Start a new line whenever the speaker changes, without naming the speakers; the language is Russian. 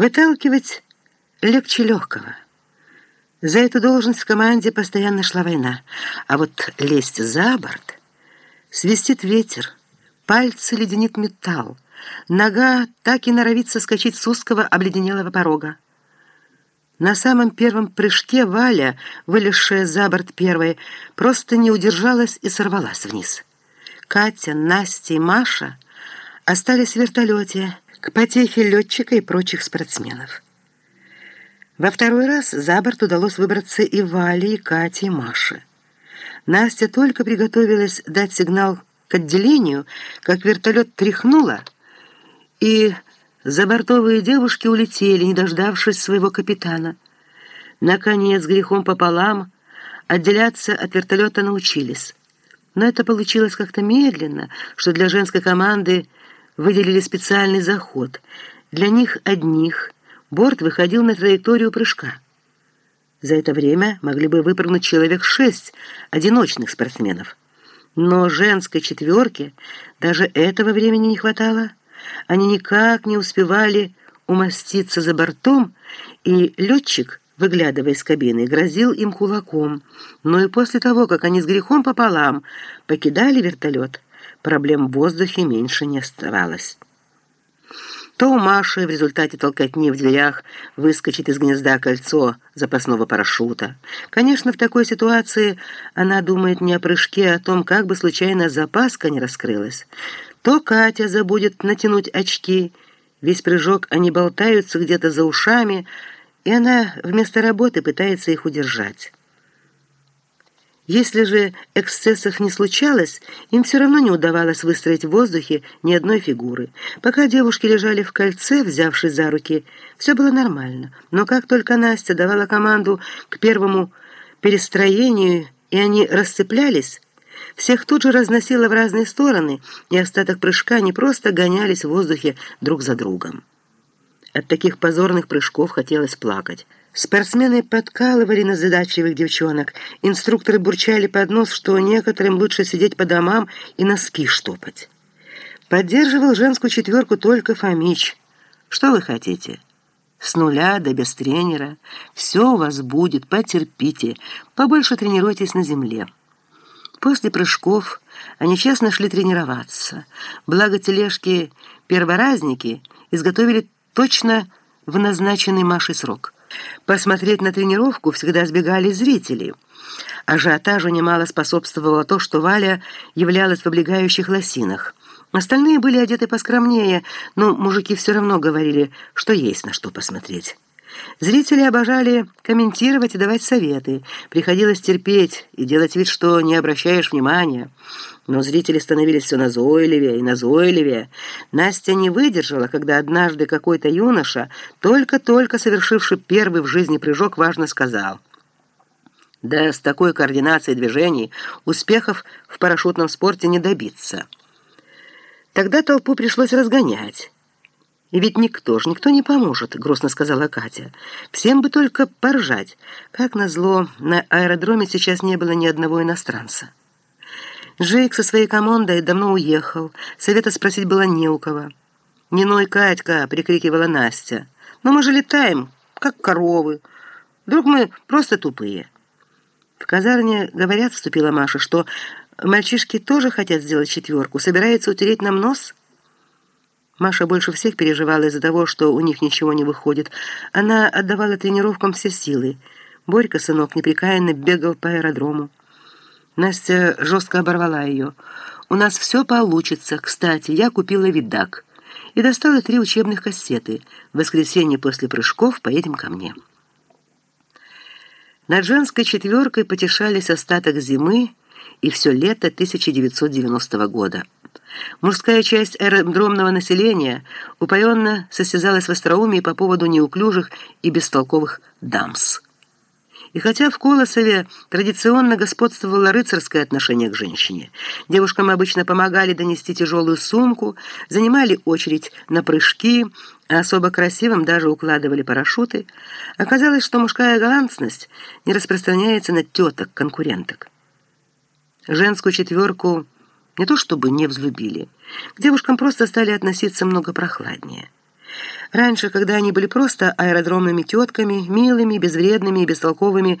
Выталкивать легче легкого. За эту должность в команде постоянно шла война. А вот лезть за борт, свистит ветер, пальцы леденит металл, нога так и норовит соскочить с узкого обледенелого порога. На самом первом прыжке Валя, вылезшая за борт первой, просто не удержалась и сорвалась вниз. Катя, Настя и Маша остались в вертолете к потехе летчика и прочих спортсменов. Во второй раз за борт удалось выбраться и Вале, и Кате, и Маше. Настя только приготовилась дать сигнал к отделению, как вертолет тряхнуло, и забортовые девушки улетели, не дождавшись своего капитана. Наконец, грехом пополам, отделяться от вертолета научились. Но это получилось как-то медленно, что для женской команды выделили специальный заход. Для них одних борт выходил на траекторию прыжка. За это время могли бы выпрыгнуть человек шесть одиночных спортсменов. Но женской четверке даже этого времени не хватало. Они никак не успевали умоститься за бортом, и летчик, выглядывая из кабины, грозил им кулаком. Но и после того, как они с грехом пополам покидали вертолет, проблем в воздухе меньше не оставалось. То у Маши в результате толкотни в дверях выскочит из гнезда кольцо запасного парашюта. Конечно, в такой ситуации она думает не о прыжке, а о том, как бы случайно запаска не раскрылась. То Катя забудет натянуть очки. Весь прыжок они болтаются где-то за ушами, и она вместо работы пытается их удержать. Если же эксцессов не случалось, им все равно не удавалось выстроить в воздухе ни одной фигуры. Пока девушки лежали в кольце, взявшись за руки, все было нормально. Но как только Настя давала команду к первому перестроению, и они расцеплялись, всех тут же разносило в разные стороны, и остаток прыжка не просто гонялись в воздухе друг за другом. От таких позорных прыжков хотелось плакать. Спортсмены подкалывали на задачливых девчонок. Инструкторы бурчали под нос, что некоторым лучше сидеть по домам и носки штопать. Поддерживал женскую четверку только Фомич. Что вы хотите? С нуля да без тренера. Все у вас будет, потерпите. Побольше тренируйтесь на земле. После прыжков они честно шли тренироваться. Благо тележки перворазники изготовили точно в назначенный Машей срок – Посмотреть на тренировку всегда сбегали зрители. Ажиотажу немало способствовало то, что Валя являлась в облегающих лосинах. Остальные были одеты поскромнее, но мужики все равно говорили, что есть на что посмотреть. Зрители обожали комментировать и давать советы. Приходилось терпеть и делать вид, что не обращаешь внимания. Но зрители становились все назойливее и назойливее. Настя не выдержала, когда однажды какой-то юноша, только-только совершивший первый в жизни прыжок, важно сказал. «Да с такой координацией движений успехов в парашютном спорте не добиться». Тогда толпу пришлось разгонять. «И ведь никто ж, никто не поможет», — грустно сказала Катя. «Всем бы только поржать. Как назло, на аэродроме сейчас не было ни одного иностранца». Джейк со своей командой давно уехал. Совета спросить было не у кого. «Не ной, Катька!» — прикрикивала Настя. «Но мы же летаем, как коровы. Вдруг мы просто тупые». В казарне, говорят, вступила Маша, что мальчишки тоже хотят сделать четверку, собираются утереть нам нос — Маша больше всех переживала из-за того, что у них ничего не выходит. Она отдавала тренировкам все силы. Борька, сынок, непрекаянно бегал по аэродрому. Настя жестко оборвала ее. «У нас все получится. Кстати, я купила видак» и достала три учебных кассеты. В воскресенье после прыжков поедем ко мне. Над женской четверкой потешались остаток зимы и все лето 1990 года. Мужская часть аэродромного населения упоенно состязалась в остроумии по поводу неуклюжих и бестолковых дамс. И хотя в Колосове традиционно господствовало рыцарское отношение к женщине, девушкам обычно помогали донести тяжелую сумку, занимали очередь на прыжки, а особо красивым даже укладывали парашюты, оказалось, что мужская галантность не распространяется на теток-конкуренток. Женскую четверку – не то чтобы не взлюбили. К девушкам просто стали относиться много прохладнее. Раньше, когда они были просто аэродромными тетками, милыми, безвредными и бестолковыми,